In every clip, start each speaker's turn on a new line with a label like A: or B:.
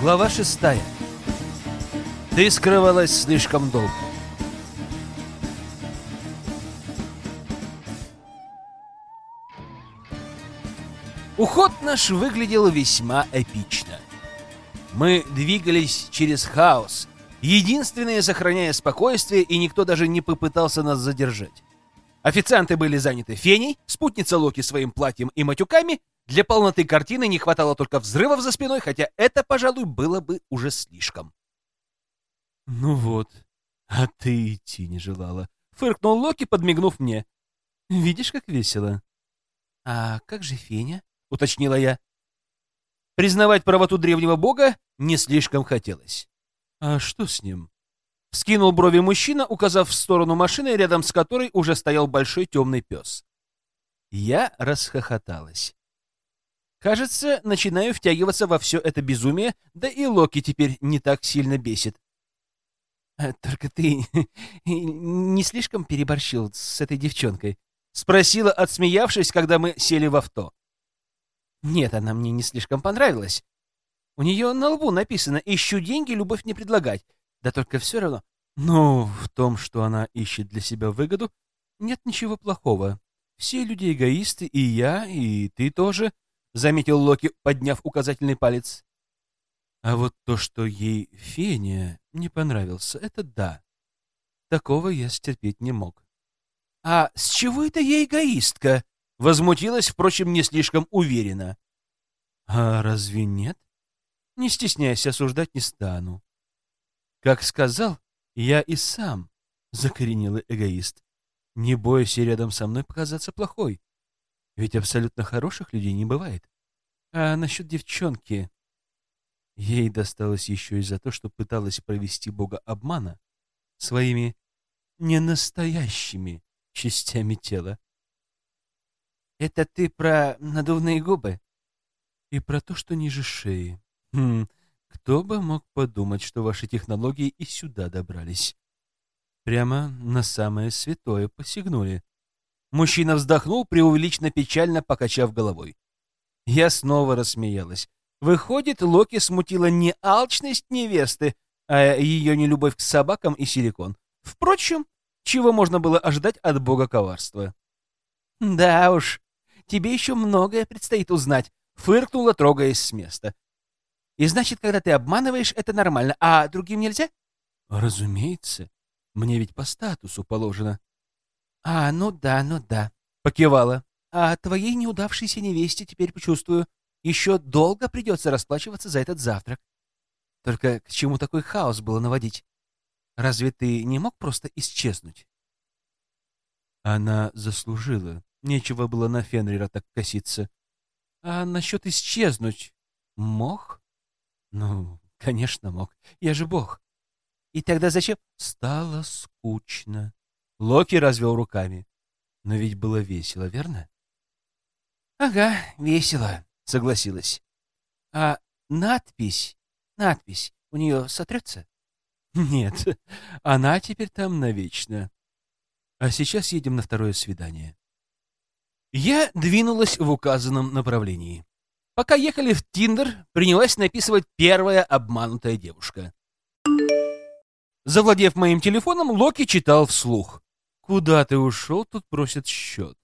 A: Глава шестая. Ты скрывалась слишком долго. Уход наш выглядел весьма эпично. Мы двигались через хаос, единственные сохраняя спокойствие, и никто даже не попытался нас задержать. Официанты были заняты феней, спутница Локи своим платьем и матюками. Для полноты картины не хватало только взрывов за спиной, хотя это, пожалуй, было бы уже слишком. «Ну вот, а ты идти не желала», — фыркнул Локи, подмигнув мне. «Видишь, как весело». «А как же Феня?» — уточнила я. Признавать правоту древнего бога не слишком хотелось. «А что с ним?» Скинул брови мужчина, указав в сторону машины, рядом с которой уже стоял большой темный пес. Я расхохоталась. Кажется, начинаю втягиваться во все это безумие, да и Локи теперь не так сильно бесит. «А «Только ты не слишком переборщил с этой девчонкой?» — спросила, отсмеявшись, когда мы сели в авто. «Нет, она мне не слишком понравилась. У нее на лбу написано «Ищу деньги, любовь не предлагать». Да только все равно... Ну, в том, что она ищет для себя выгоду, нет ничего плохого. Все люди эгоисты, и я, и ты тоже, — заметил Локи, подняв указательный палец. А вот то, что ей Феня не понравился, это да. Такого я стерпеть не мог. — А с чего это ей эгоистка? — возмутилась, впрочем, не слишком уверенно. — А разве нет? Не стесняйся, осуждать не стану. Как сказал, я и сам закоренелый эгоист. Не бойся рядом со мной показаться плохой. Ведь абсолютно хороших людей не бывает. А насчет девчонки... Ей досталось еще и за то, что пыталась провести бога обмана своими ненастоящими частями тела. «Это ты про надувные губы?» «И про то, что ниже шеи. Хм, кто бы мог подумать, что ваши технологии и сюда добрались? Прямо на самое святое посягнули. Мужчина вздохнул, преувеличенно печально покачав головой. Я снова рассмеялась. Выходит, Локи смутила не алчность невесты, а ее нелюбовь к собакам и силикон. Впрочем, чего можно было ожидать от бога коварства? «Да уж, тебе еще многое предстоит узнать», — фыркнула, трогаясь с места. И значит, когда ты обманываешь, это нормально, а другим нельзя? Разумеется. Мне ведь по статусу положено. А, ну да, ну да. Покивала. А твоей неудавшейся невесте теперь почувствую. Еще долго придется расплачиваться за этот завтрак. Только к чему такой хаос было наводить? Разве ты не мог просто исчезнуть? Она заслужила. Нечего было на Фенрира так коситься. А насчет исчезнуть мог? Ну, конечно, мог. Я же бог. И тогда зачем? Стало скучно. Локи развел руками. Но ведь было весело, верно? Ага, весело, согласилась. А надпись, надпись у нее сотрется? Нет, она теперь там навечно. А сейчас едем на второе свидание. Я двинулась в указанном направлении. Пока ехали в Тиндер, принялась написывать первая обманутая девушка. Завладев моим телефоном, Локи читал вслух. «Куда ты ушел? Тут просят счет».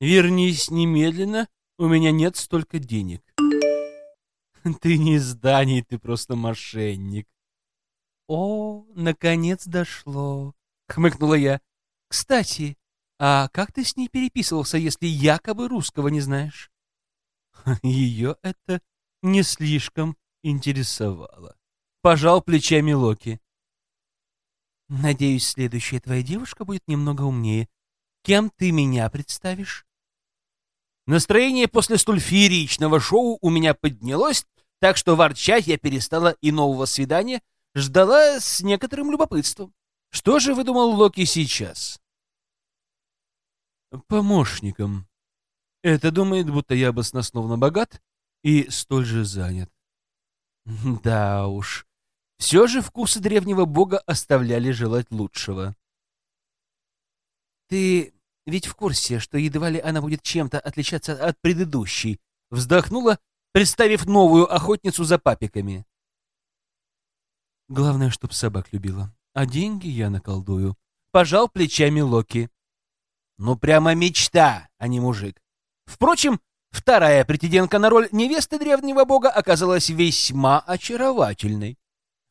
A: «Вернись немедленно, у меня нет столько денег». «Ты не зданий, ты просто мошенник». «О, наконец дошло», — хмыкнула я. «Кстати, а как ты с ней переписывался, если якобы русского не знаешь?» Ее это не слишком интересовало. Пожал плечами Локи. «Надеюсь, следующая твоя девушка будет немного умнее. Кем ты меня представишь?» Настроение после столь фееричного шоу у меня поднялось, так что ворчать я перестала и нового свидания ждала с некоторым любопытством. Что же выдумал Локи сейчас? «Помощником», это думает, будто я баснословно богат и столь же занят. Да уж. Все же вкусы древнего бога оставляли желать лучшего. Ты ведь в курсе, что едва ли она будет чем-то отличаться от предыдущей? Вздохнула, представив новую охотницу за папиками.
B: Главное, чтоб собак любила. А деньги я наколдую.
A: Пожал плечами Локи. Ну, прямо мечта, а не мужик. Впрочем, вторая претендентка на роль невесты древнего бога оказалась весьма очаровательной.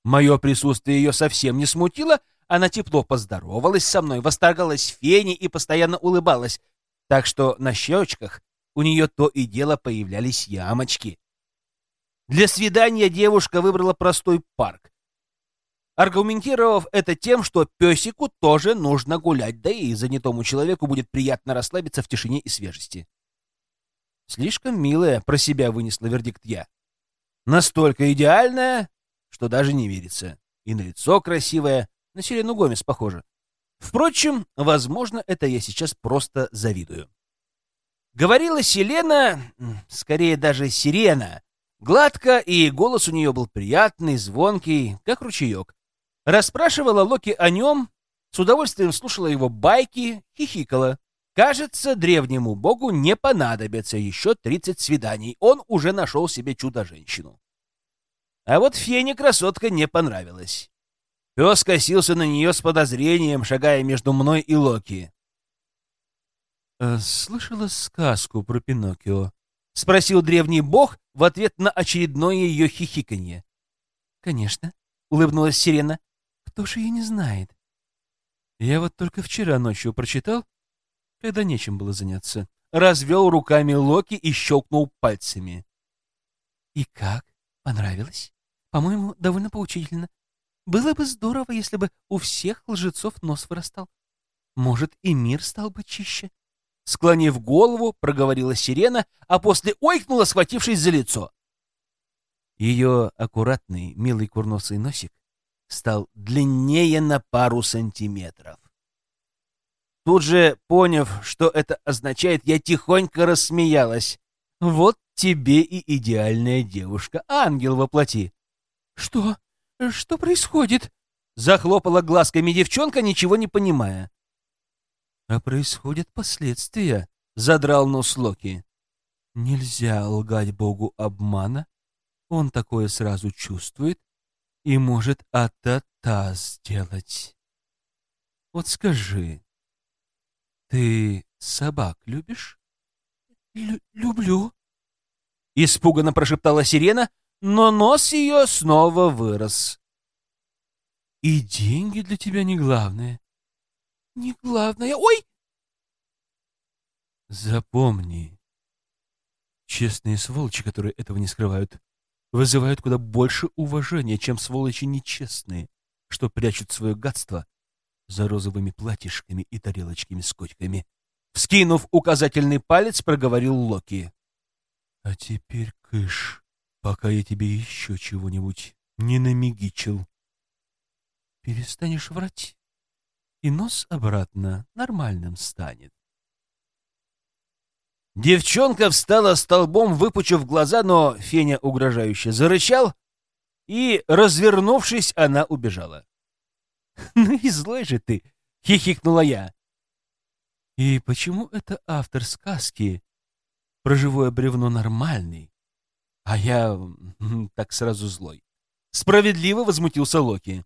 A: Мое присутствие ее совсем не смутило, она тепло поздоровалась со мной, восторгалась фене и постоянно улыбалась, так что на щечках у нее то и дело появлялись ямочки. Для свидания девушка выбрала простой парк, аргументировав это тем, что песику тоже нужно гулять, да и занятому человеку будет приятно расслабиться в тишине и свежести. Слишком милая про себя вынесла вердикт я. Настолько идеальная, что даже не верится. И на лицо красивое, на Селену Гомес похоже. Впрочем, возможно, это я сейчас просто завидую. Говорила Селена, скорее даже Сирена, гладко, и голос у нее был приятный, звонкий, как ручеек. Расспрашивала Локи о нем, с удовольствием слушала его байки, хихикала. Кажется, древнему богу не понадобится еще 30 свиданий. Он уже нашел себе чудо-женщину. А вот Фене красотка не понравилась. Пес косился на нее с подозрением, шагая между мной и Локи.
B: «Э, «Слышала сказку про Пиноккио?»
A: — спросил древний бог в ответ на очередное ее хихиканье.
B: «Конечно», —
A: улыбнулась Сирена.
B: «Кто же ее не знает?» «Я вот только вчера ночью прочитал, когда нечем было заняться».
A: Развел руками Локи и щелкнул пальцами.
B: «И как? Понравилось? По-моему, довольно поучительно. Было бы здорово, если бы у всех лжецов нос вырастал. Может, и мир стал бы чище.
A: Склонив голову, проговорила сирена, а после ойкнула, схватившись за лицо. Ее аккуратный, милый курносый носик стал длиннее на пару сантиметров. Тут же, поняв, что это означает, я тихонько рассмеялась. Вот тебе и идеальная девушка, ангел воплоти.
B: — Что? Что происходит?
A: Захлопала глазками девчонка, ничего не понимая.
B: А происходят последствия, задрал нос Локи. Нельзя лгать Богу обмана. Он такое сразу чувствует и может а-та-та сделать. Вот скажи, ты собак любишь?
A: Лю люблю. Испуганно прошептала сирена, но нос ее снова вырос.
B: И деньги для тебя не главное.
A: Не главное. Ой!
B: Запомни, честные сволочи, которые этого не скрывают, вызывают куда больше уважения, чем сволочи нечестные, что прячут свое гадство за розовыми платьишками и тарелочками с котиками.
A: Вскинув указательный палец, проговорил Локи.
B: — А теперь кыш пока я тебе еще чего-нибудь не намигичил. Перестанешь врать, и нос обратно нормальным станет.
A: Девчонка встала столбом, выпучив глаза, но Феня угрожающе зарычал, и, развернувшись, она убежала. «Ну и злой же ты!» — хихикнула я.
B: «И почему это автор сказки про живое бревно нормальный,
A: а я так сразу злой. Справедливо возмутился Локи.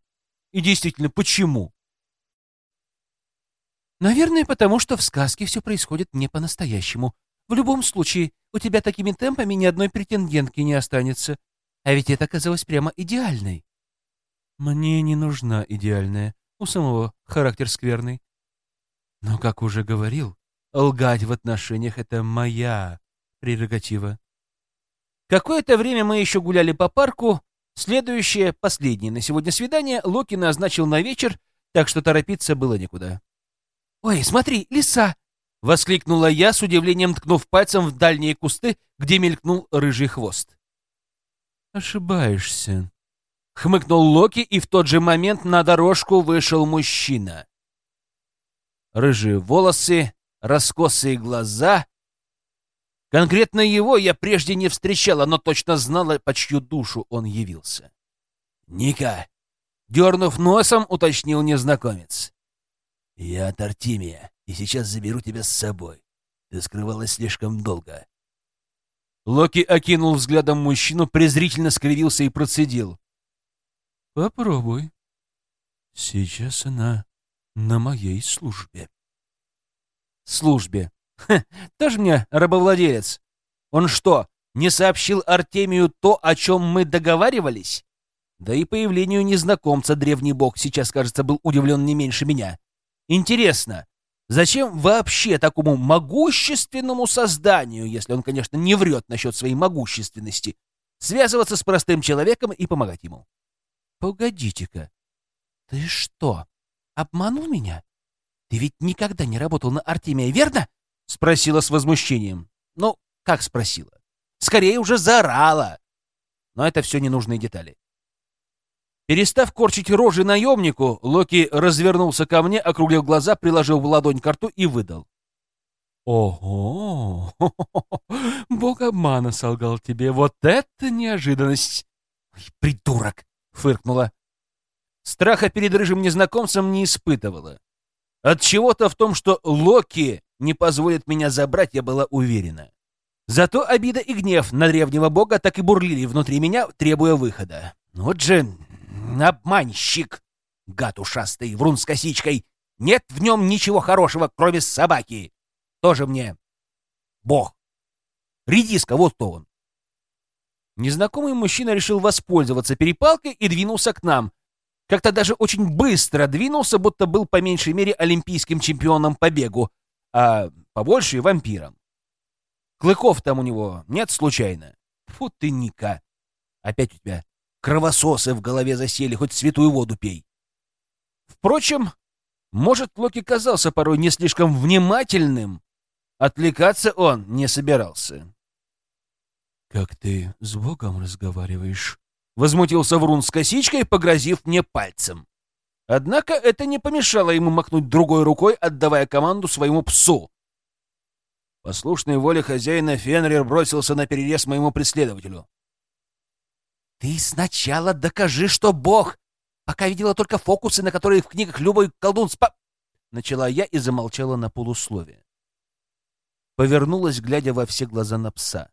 A: И действительно, почему?
B: Наверное, потому что в сказке все происходит не по-настоящему. В любом случае, у тебя такими темпами ни одной претендентки не останется. А ведь это оказалось прямо идеальной. Мне не нужна идеальная. У самого характер скверный. Но, как уже говорил, лгать в отношениях — это моя прерогатива.
A: Какое-то время мы еще гуляли по парку. Следующее, последнее на сегодня свидание Локи назначил на вечер, так что торопиться было некуда. «Ой, смотри, лиса!» — воскликнула я, с удивлением ткнув пальцем в дальние кусты, где мелькнул рыжий хвост.
B: «Ошибаешься», —
A: хмыкнул Локи, и в тот же момент на дорожку вышел мужчина. Рыжие волосы, раскосые глаза, Конкретно его я прежде не встречала, но точно знала, по чью душу он явился. «Ника!» — дернув носом, уточнил незнакомец. «Я от Артемия, и сейчас заберу тебя с собой. Ты скрывалась слишком долго». Локи окинул взглядом мужчину, презрительно скривился и процедил.
B: «Попробуй. Сейчас она на моей службе».
A: «Службе? Ха, тоже мне рабовладелец. Он что, не сообщил Артемию то, о чем мы договаривались?» Да и появлению незнакомца древний бог сейчас, кажется, был удивлен не меньше меня. Интересно, Зачем вообще такому могущественному созданию, если он, конечно, не врет насчет своей могущественности, связываться с простым человеком и помогать ему? Погодите-ка, ты что, обманул меня? Ты ведь никогда не работал на Артемия, верно? Спросила с возмущением. Ну, как спросила? Скорее уже заорала. Но это все ненужные детали. Перестав корчить рожи наемнику, Локи развернулся ко мне, округлил глаза, приложил в ладонь к рту и выдал.
B: «Ого! Бог обмана солгал тебе! Вот это неожиданность!»
A: «Придурок!» — фыркнула. Страха перед рыжим незнакомцем не испытывала. От чего-то в том, что Локи не позволит меня забрать, я была уверена. Зато обида и гнев на древнего бога так и бурлили внутри меня, требуя выхода. Вот же Обманщик! Гад ушастый, врун с косичкой! Нет в нем ничего хорошего, кроме собаки! Тоже мне бог! Редиска, вот кто он! Незнакомый мужчина решил воспользоваться перепалкой и двинулся к нам. Как-то даже очень быстро двинулся, будто был по меньшей мере олимпийским чемпионом по бегу, а по большей — вампиром. Клыков там у него нет случайно? Фу ты, Ника! Опять у тебя Кровососы в голове засели, хоть святую воду пей. Впрочем, может, Локи казался порой не слишком внимательным. Отвлекаться он не собирался.
B: «Как ты с Богом разговариваешь?»
A: — возмутился Врун с косичкой, погрозив мне пальцем. Однако это не помешало ему махнуть другой рукой, отдавая команду своему псу. Послушной воле хозяина Фенрир бросился на перерез моему преследователю. «Ты сначала докажи, что бог! Пока видела только фокусы, на которые в книгах любой колдун спа...» Начала я и замолчала на полусловие. Повернулась, глядя во все глаза на пса.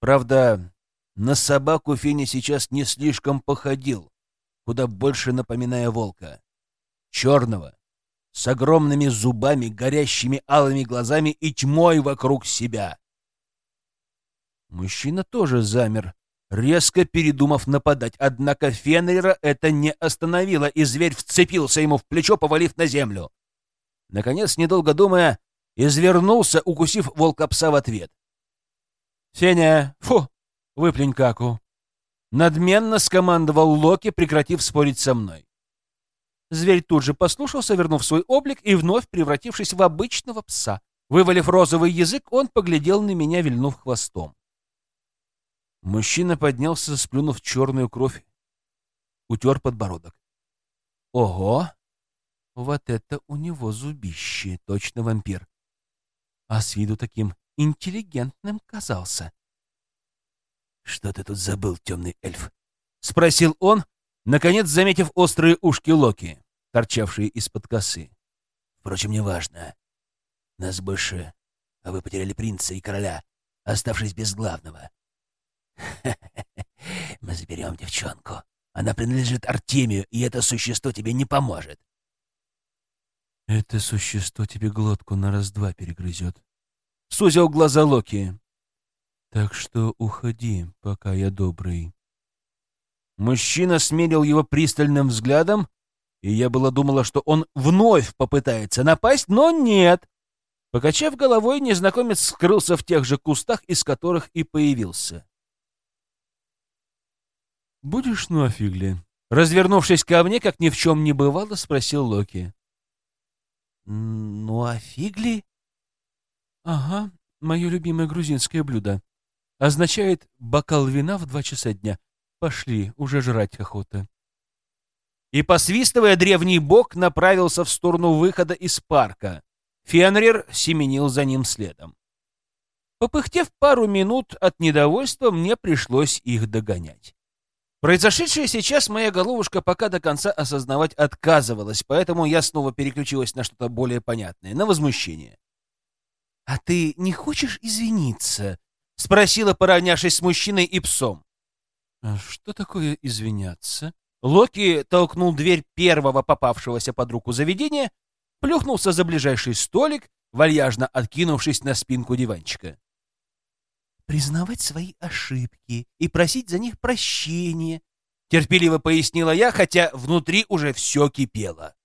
A: Правда, на собаку Феня сейчас не слишком походил, куда больше напоминая волка. Черного, с огромными зубами, горящими алыми глазами и тьмой вокруг себя. Мужчина тоже замер, резко передумав нападать. Однако Фенрира это не остановило, и зверь вцепился ему в плечо, повалив на землю. Наконец, недолго думая, извернулся, укусив волка-пса в ответ. «Феня, фу, выплюнь каку!» Надменно скомандовал Локи, прекратив спорить со мной. Зверь тут же послушался, вернув свой облик и вновь превратившись в обычного пса. Вывалив розовый язык, он поглядел на меня, вильнув хвостом. Мужчина поднялся, сплюнув черную кровь, утер подбородок. Ого! Вот это у него зубище, точно вампир. А с виду таким интеллигентным казался. «Что ты тут забыл, темный эльф?» — спросил он, наконец заметив острые ушки Локи, торчавшие из-под косы. «Впрочем, неважно. Нас больше, а вы потеряли принца и короля, оставшись без главного. Мы заберем девчонку. Она принадлежит Артемию, и это существо тебе не поможет.
B: Это существо тебе глотку на раз-два перегрызет.
A: Сузил глаза Локи.
B: Так что уходи, пока я добрый.
A: Мужчина смерил его пристальным взглядом, и я было думала, что он вновь попытается напасть, но нет. Покачав головой, незнакомец скрылся в тех же кустах, из которых и появился.
B: «Будешь ну офигли?»
A: Развернувшись ко мне, как ни в чем не бывало, спросил Локи. «Ну офигли?»
B: «Ага, мое любимое грузинское блюдо. Означает бокал вина в два часа дня. Пошли, уже жрать охота».
A: И, посвистывая, древний бог направился в сторону выхода из парка. Фенрир семенил за ним следом. Попыхтев пару минут от недовольства, мне пришлось их догонять. Произошедшее сейчас моя головушка пока до конца осознавать отказывалась, поэтому я снова переключилась на что-то более понятное, на возмущение. «А ты не хочешь извиниться?» Спросила, поравнявшись с мужчиной и псом.
B: «А что такое извиняться?»
A: Локи толкнул дверь первого попавшегося под руку заведения, плюхнулся за ближайший столик, вальяжно откинувшись на спинку диванчика. «Признавать свои ошибки и просить за них прощения», — терпеливо пояснила я, хотя внутри уже все кипело.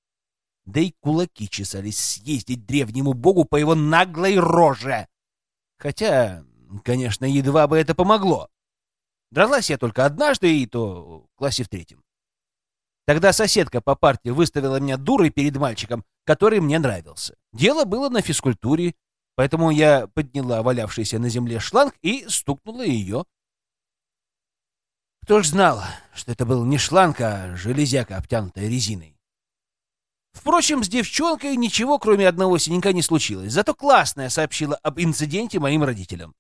A: Да и кулаки чесались съездить древнему богу по его наглой роже. Хотя, конечно, едва бы это помогло. Дралась я только однажды, и то в классе в третьем. Тогда соседка по парте выставила меня дурой перед мальчиком, который мне нравился. Дело было на физкультуре, поэтому я подняла валявшийся на земле шланг и стукнула ее. Кто ж знал, что это был не шланг, а железяка, обтянутая резиной. Впрочем, с девчонкой ничего, кроме одного синяка, не случилось. Зато классная сообщила об инциденте моим родителям.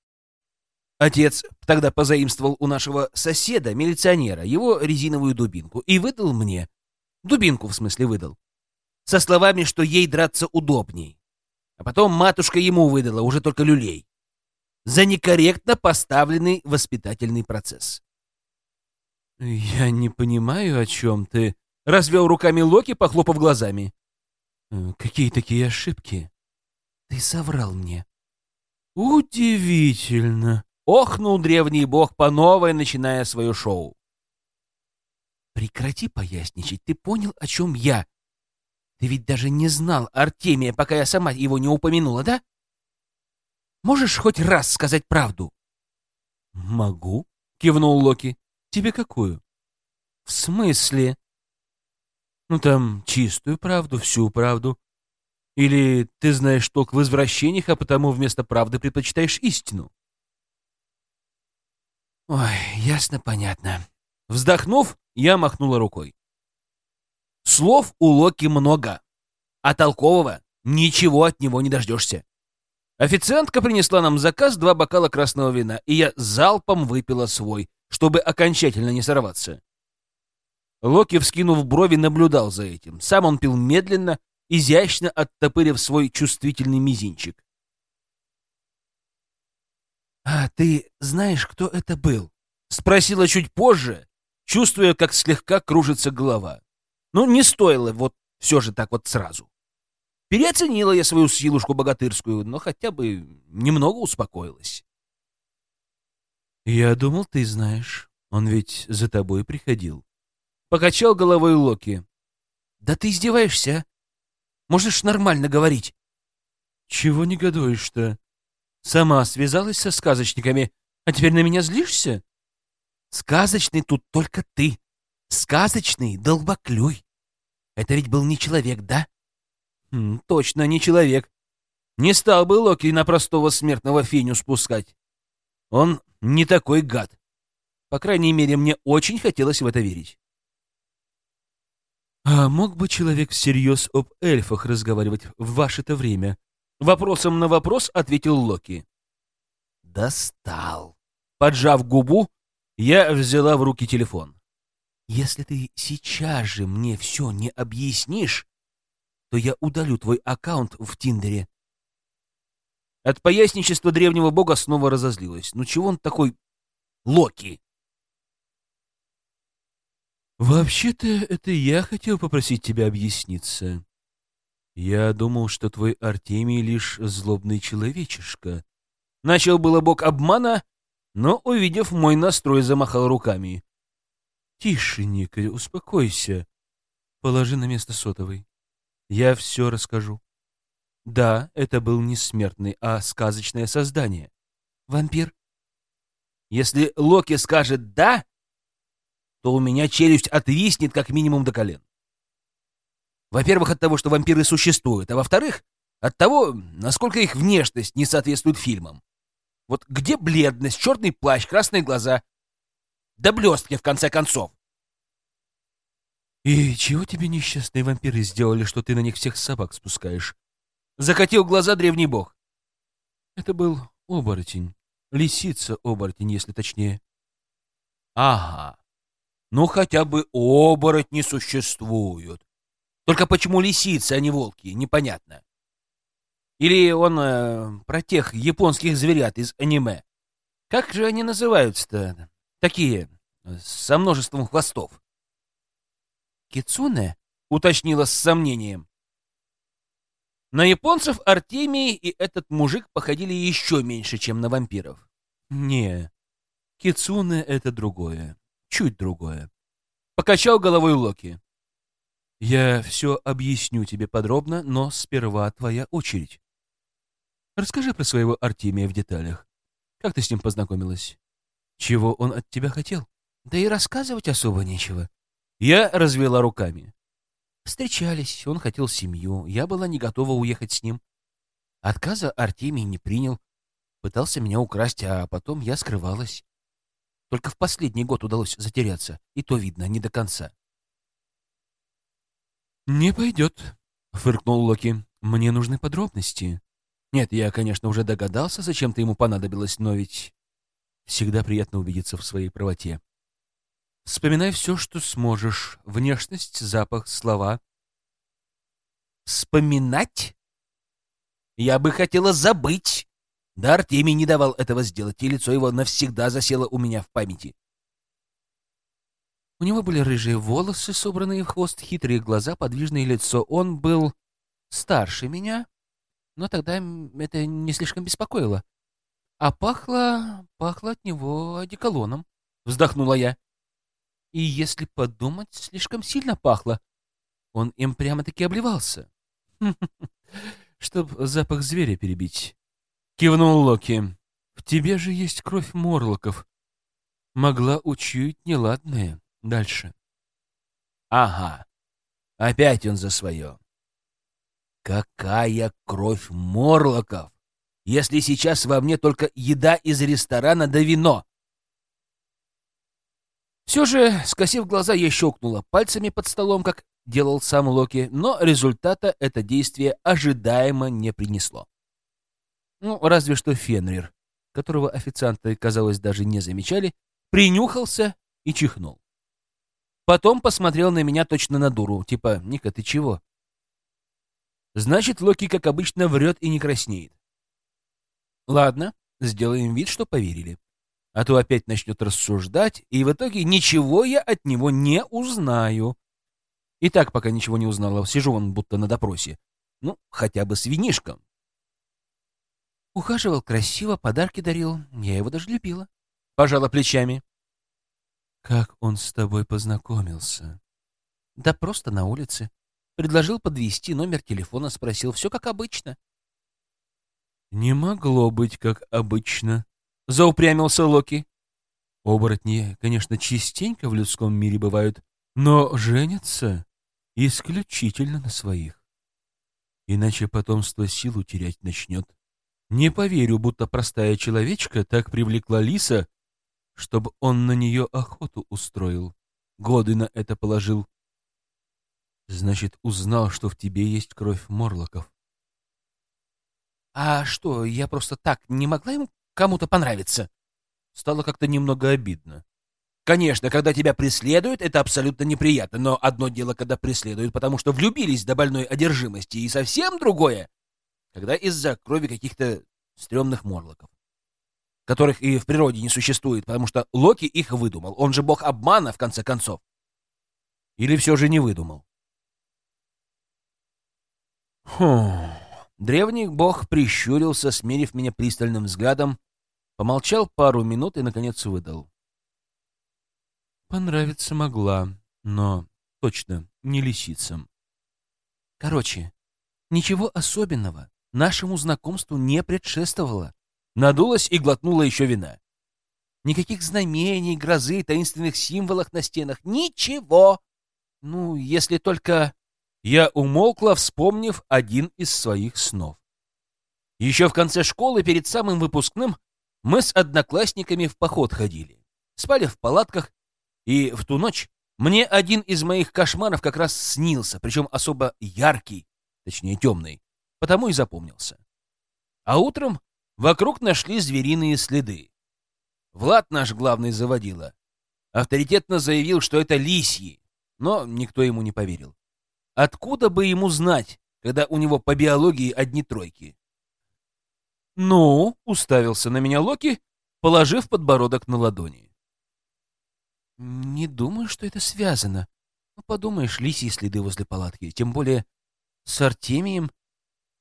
A: Отец тогда позаимствовал у нашего соседа, милиционера, его резиновую дубинку и выдал мне. Дубинку, в смысле, выдал. Со словами, что ей драться удобней. А потом матушка ему выдала уже только люлей. За некорректно поставленный воспитательный процесс.
B: «Я не понимаю, о чем ты», — развел руками Локи, похлопав глазами. «Э, «Какие такие ошибки?»
A: «Ты соврал мне».
B: «Удивительно», — охнул древний бог по новой, начиная свое шоу.
A: «Прекрати поясничать, ты понял, о чем я? Ты ведь даже не знал Артемия, пока я сама его не упомянула, да? Можешь хоть раз сказать правду?»
B: «Могу», — кивнул Локи. «Тебе какую?»
A: «В смысле?»
B: Ну, там, чистую правду, всю правду. Или ты знаешь толк в извращениях, а потому вместо правды предпочитаешь истину?
A: Ой, ясно, понятно.
B: Вздохнув, я махнула рукой.
A: Слов у Локи много, а толкового ничего от него не дождешься. Официантка принесла нам заказ два бокала красного вина, и я залпом выпила свой, чтобы окончательно не сорваться. Локи, вскинув брови, наблюдал за этим. Сам он пил медленно, изящно оттопырив свой чувствительный мизинчик. «А ты знаешь, кто это был?» — спросила чуть позже, чувствуя, как слегка кружится голова. Ну, не стоило вот все же так вот сразу. Переоценила я свою силушку богатырскую, но хотя бы немного успокоилась.
B: «Я думал, ты знаешь. Он ведь за тобой приходил», Покачал головой Локи.
A: «Да ты издеваешься? Можешь нормально говорить».
B: «Чего негодуешь-то? Сама связалась со сказочниками, а теперь на меня злишься?»
A: «Сказочный тут только ты. Сказочный долбоклюй. Это ведь был не человек, да?»
B: М, «Точно не человек. Не стал бы Локи на простого смертного финю спускать. Он не такой гад. По крайней мере, мне очень хотелось в это верить. А мог бы человек всерьез об эльфах разговаривать в ваше-то время? Вопросом на вопрос ответил Локи.
A: Достал.
B: Поджав губу, я взяла в руки телефон.
A: Если ты сейчас же мне все не объяснишь, то я удалю твой аккаунт в Тиндере.
B: От поясничества древнего бога снова разозлилась. Ну чего он такой Локи? «Вообще-то это я хотел попросить тебя объясниться. Я думал, что твой Артемий лишь злобный человечишка». Начал было бог обмана, но, увидев мой настрой, замахал руками. «Тише, Ника, успокойся. Положи на место сотовый. Я все расскажу. Да, это был не смертный, а сказочное создание. Вампир. Если Локи скажет «да», то у меня челюсть отвиснет как минимум до колен. Во-первых, от того, что вампиры существуют, а во-вторых, от того, насколько их внешность не соответствует фильмам. Вот где бледность, черный плащ, красные глаза? Да блестки, в конце концов. «И чего тебе несчастные вампиры сделали, что ты на них всех собак спускаешь?» Закатил глаза древний бог. Это был оборотень. Лисица-оборотень, если точнее. Ага. Ну, хотя бы оборотни существуют. Только почему лисицы, а не волки, непонятно. Или он э, про тех японских зверят из аниме,
A: Как же они называются-то? Такие, со множеством хвостов.
B: «Кицуне?»
A: — уточнила с сомнением. На японцев Артемий и этот мужик походили еще меньше, чем на вампиров.
B: «Не, кицуне — это другое, чуть другое».
A: Покачал головой Локи.
B: «Я все объясню тебе подробно, но сперва твоя очередь. Расскажи про своего Артемия в деталях. Как ты с ним познакомилась? Чего он от тебя хотел?»
A: «Да и рассказывать особо нечего».
B: Я развела руками.
A: Встречались, он хотел семью, я была не готова уехать с ним. Отказа Артемий не принял, пытался меня украсть, а потом я скрывалась. Только в последний год удалось затеряться, и то видно, не до конца.
B: «Не пойдет», — фыркнул Локи. «Мне нужны подробности». «Нет, я, конечно, уже догадался, зачем ты ему понадобилось, но ведь всегда приятно убедиться в своей правоте. Вспоминай все, что сможешь. Внешность, запах, слова.
A: Вспоминать? Я бы хотела забыть. Да Артемий не давал этого сделать, и лицо его навсегда засело у меня в памяти.
B: У него были рыжие волосы, собранные в хвост, хитрые глаза, подвижное лицо. Он был старше меня, но тогда это не слишком беспокоило. А пахло... пахло от него одеколоном. Вздохнула я. И если подумать, слишком сильно пахло. Он им прямо-таки обливался. Чтоб запах зверя перебить. Кивнул Локи. В тебе же есть кровь морлоков. Могла учуять неладное. Дальше.
A: Ага. Опять он за свое. Какая кровь морлоков! Если сейчас во мне только еда из ресторана да вино. Все же, скосив глаза, я щелкнула пальцами под столом, как делал сам Локи, но результата это действие ожидаемо не принесло. Ну, разве что Фенрир, которого официанты, казалось, даже не замечали, принюхался и чихнул. Потом посмотрел на меня точно на дуру, типа «Ника, ты чего?» Значит, Локи, как обычно, врет и не краснеет. Ладно, сделаем вид, что поверили а то опять начнет рассуждать, и в итоге ничего я от него не узнаю. И так пока ничего не узнала, сижу он будто на допросе. Ну, хотя бы с винишком. Ухаживал красиво, подарки дарил, я его даже любила. Пожала плечами.
B: Как он с тобой познакомился?
A: Да просто на улице. Предложил подвести номер телефона, спросил, все как обычно.
B: Не могло быть как обычно, — заупрямился Локи. Оборотни, конечно, частенько в людском мире бывают, но женятся исключительно на своих. Иначе потомство силу терять начнет. Не поверю, будто простая человечка так привлекла лиса, чтобы он на нее охоту устроил. Годы на это положил. Значит, узнал, что в тебе есть кровь морлоков.
A: А что, я просто так не могла ему кому-то понравится. Стало как-то немного обидно. Конечно, когда тебя преследуют, это абсолютно неприятно, но одно дело, когда преследуют, потому что влюбились до больной одержимости, и совсем другое, когда из-за крови каких-то стрёмных морлоков, которых и в природе не существует, потому что Локи их выдумал. Он же бог обмана, в конце концов. Или все же не выдумал? Хм... Древний бог прищурился, смерив меня пристальным взглядом, помолчал пару минут и, наконец, выдал.
B: Понравиться могла, но точно не лисицам.
A: Короче, ничего особенного нашему знакомству не предшествовало. Надулась и глотнула еще вина. Никаких знамений, грозы, таинственных символов на стенах. Ничего! Ну, если только... Я умолкла, вспомнив один из своих снов. Еще в конце школы, перед самым выпускным, мы с одноклассниками в поход ходили. Спали в палатках, и в ту ночь мне один из моих кошмаров как раз снился, причем особо яркий, точнее темный, потому и запомнился. А утром вокруг нашли звериные следы. Влад, наш главный заводила, авторитетно заявил, что это лисьи, но никто ему не поверил. Откуда бы ему знать, когда у него по биологии одни тройки? «Ну?» — уставился на меня Локи положив подбородок на ладони.
B: «Не думаю, что это связано. Ну, подумаешь, лисьи следы возле палатки. Тем более с Артемием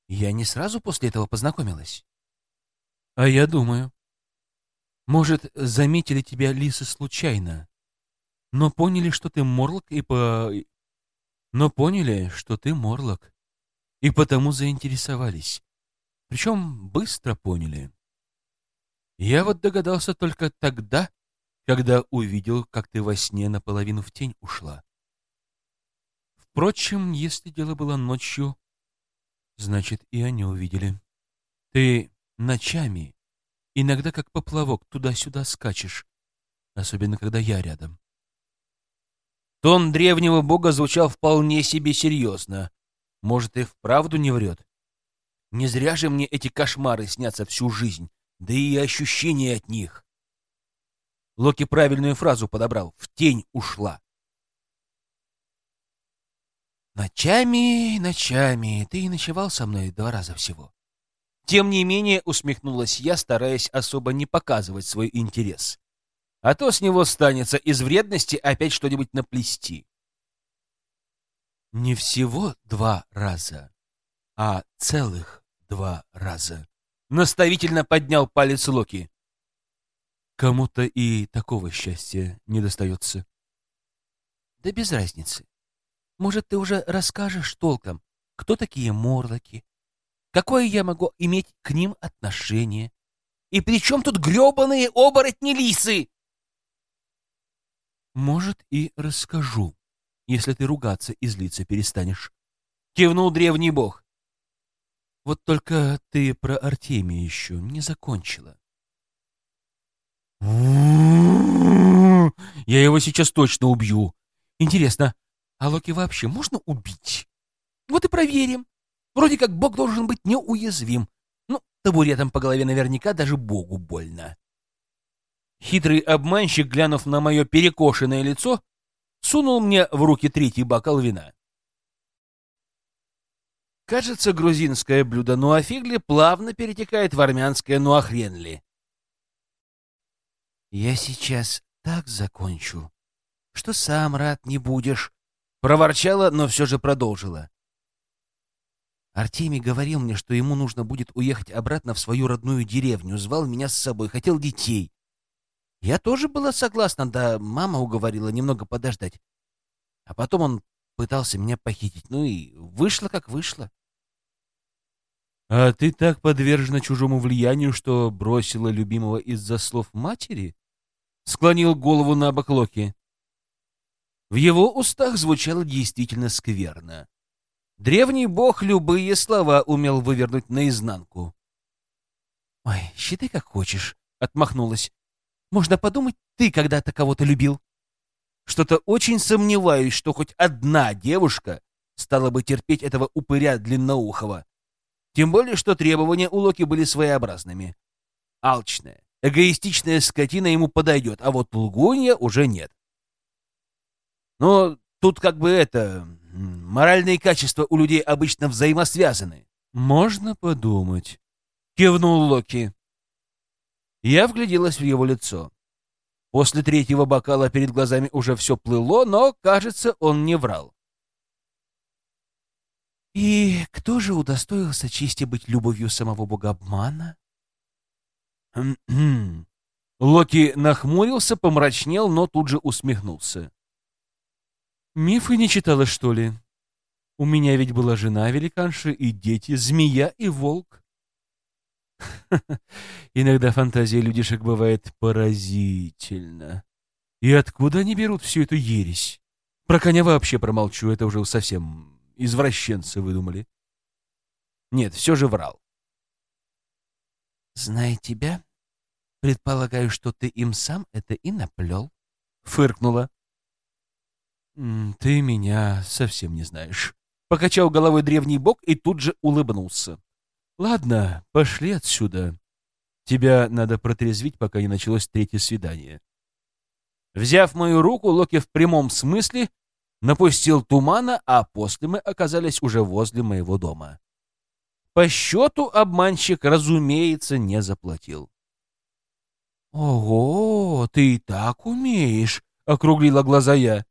B: я не сразу после этого познакомилась. А я думаю. Может, заметили тебя лисы случайно, но поняли, что ты морлок и по... Но поняли, что ты морлок, и потому заинтересовались. Причем быстро поняли. Я вот догадался только тогда, когда увидел, как ты во сне наполовину в тень ушла. Впрочем, если дело было ночью, значит, и они увидели. Ты ночами, иногда как поплавок, туда-сюда скачешь, особенно когда я рядом.
A: Тон древнего бога звучал вполне себе серьезно. Может, и вправду не врет. Не зря же мне эти кошмары снятся всю жизнь, да и ощущения от них. Локи правильную фразу подобрал. В тень ушла.
B: Ночами, ночами. Ты и ночевал со мной два раза всего.
A: Тем не менее, усмехнулась я, стараясь особо не показывать свой интерес. А то с него станется из вредности опять что-нибудь наплести.
B: Не всего два раза, а целых два раза.
A: Наставительно поднял палец Локи.
B: Кому-то и такого счастья не достается. Да без разницы. Может, ты уже расскажешь толком, кто такие морлоки? Какое я могу иметь к ним отношение? И при чем тут гребаные оборотни-лисы? Может, и расскажу, если ты ругаться и злиться перестанешь.
A: Кивнул древний бог.
B: Вот только ты про Артемия еще не закончила.
A: Я его сейчас точно убью.
B: Интересно, а Локи вообще можно убить? Вот и проверим. Вроде как бог должен быть неуязвим. Ну, табуретом по голове наверняка даже богу больно.
A: Хитрый обманщик, глянув на мое перекошенное лицо, сунул мне в руки третий бокал вина. Кажется, грузинское блюдо нуафигли плавно перетекает в армянское нуахренли.
B: «Я сейчас так закончу, что сам рад не будешь»,
A: Проворчала, но все же продолжила.
B: Артемий говорил мне, что ему нужно будет уехать обратно в свою родную деревню, звал меня с собой, хотел детей. Я тоже была согласна, да мама уговорила немного подождать. А потом он пытался меня похитить, ну и вышло как вышло.
A: — А ты так подвержена чужому влиянию, что бросила любимого из-за слов матери? — склонил голову на бок Локи. В его устах звучало действительно скверно. Древний бог любые слова умел вывернуть наизнанку.
B: «Ой, считай, как хочешь», — отмахнулась. «Можно подумать, ты когда-то кого-то любил».
A: Что-то очень сомневаюсь, что хоть одна девушка стала бы терпеть этого упыря длинноухого. Тем более, что требования у Локи были своеобразными. Алчная, эгоистичная скотина ему подойдет, а вот лгунья уже нет. Но тут как бы это... Моральные качества у людей обычно взаимосвязаны.
B: «Можно подумать», —
A: кивнул Локи. Я вгляделась в его лицо. После третьего бокала перед глазами уже все плыло, но, кажется, он не врал.
B: «И кто же удостоился чести быть любовью самого бога обмана?»
A: Локи нахмурился, помрачнел, но тут же усмехнулся.
B: Мифы не читала, что ли? У меня ведь была жена великанша и дети, змея и волк. Иногда фантазия людишек бывает поразительна. И откуда они берут всю эту ересь? Про коня вообще промолчу, это уже совсем извращенцы выдумали.
A: Нет, все же врал.
B: Зная тебя, предполагаю, что ты им сам это и наплел. Фыркнула. «Ты меня совсем не знаешь», — покачал головой древний бог и тут же улыбнулся. «Ладно, пошли отсюда. Тебя надо протрезвить, пока не началось третье свидание».
A: Взяв мою руку, Локи в прямом смысле напустил тумана, а после мы оказались уже возле моего дома. По счету обманщик, разумеется, не заплатил. «Ого, ты и так умеешь!» — округлила глаза я.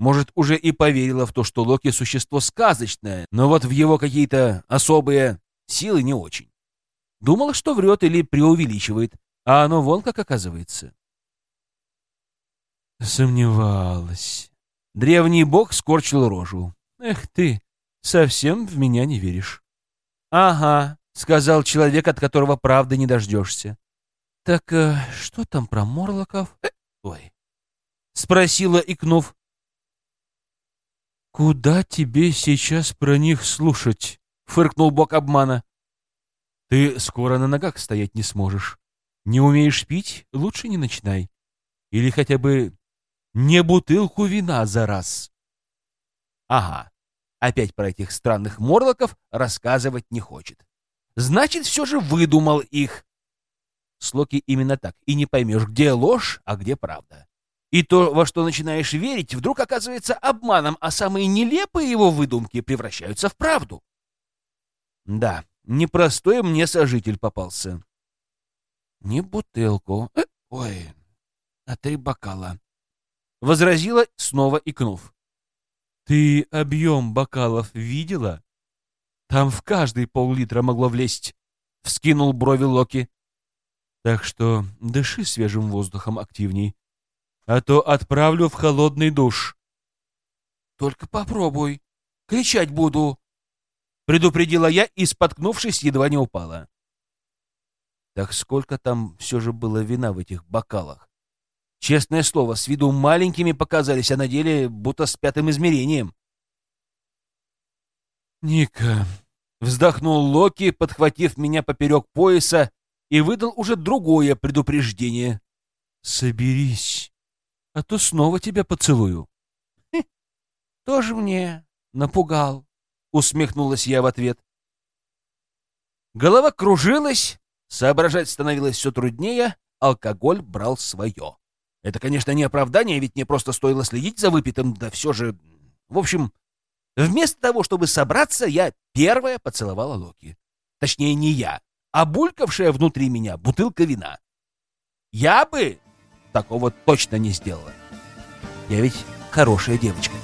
A: Может, уже и поверила в то, что Локи — существо сказочное, но вот в его какие-то особые силы не очень. Думала, что врет или преувеличивает, а оно вон как оказывается. Сомневалась. Древний бог скорчил рожу. «Эх ты, совсем в меня не веришь». «Ага», — сказал человек, от которого правды не дождешься. «Так э, что там про Морлоков?» э, «Ой». Спросила, икнув. «Куда тебе сейчас про них слушать?» — фыркнул бог обмана. «Ты скоро на ногах стоять не сможешь. Не умеешь пить? Лучше не начинай. Или хотя бы не бутылку вина за раз». «Ага, опять про этих странных морлоков рассказывать не хочет. Значит, все же выдумал их. С Локи именно так, и не поймешь, где ложь, а где правда. И то, во что начинаешь верить, вдруг оказывается обманом, а самые нелепые его выдумки превращаются в правду. Да, непростой мне сожитель попался. Не бутылку. Э, ой, а три бокала. Возразила, снова икнув. Ты объем бокалов видела? Там в каждый пол-литра могло влезть. Вскинул брови Локи. Так что дыши свежим воздухом активней, а то отправлю в холодный душ. Только попробуй. Кричать буду. Предупредила я и, споткнувшись, едва не упала. Так сколько там все же было вина в этих бокалах? Честное слово, с виду маленькими показались, а на деле будто с пятым измерением. «Ника!» — вздохнул Локи, подхватив меня поперек пояса и выдал уже другое предупреждение. «Соберись, а то снова тебя поцелую». «Тоже мне напугал», — усмехнулась я в ответ. Голова кружилась, соображать становилось все труднее, алкоголь брал свое. Это, конечно, не оправдание, ведь мне просто стоило следить за выпитым, да все же... В общем, вместо того, чтобы собраться, я первая поцеловала Локи. Точнее, не я, а булькавшая внутри меня бутылка вина. Я бы такого точно не сделала. Я ведь хорошая девочка.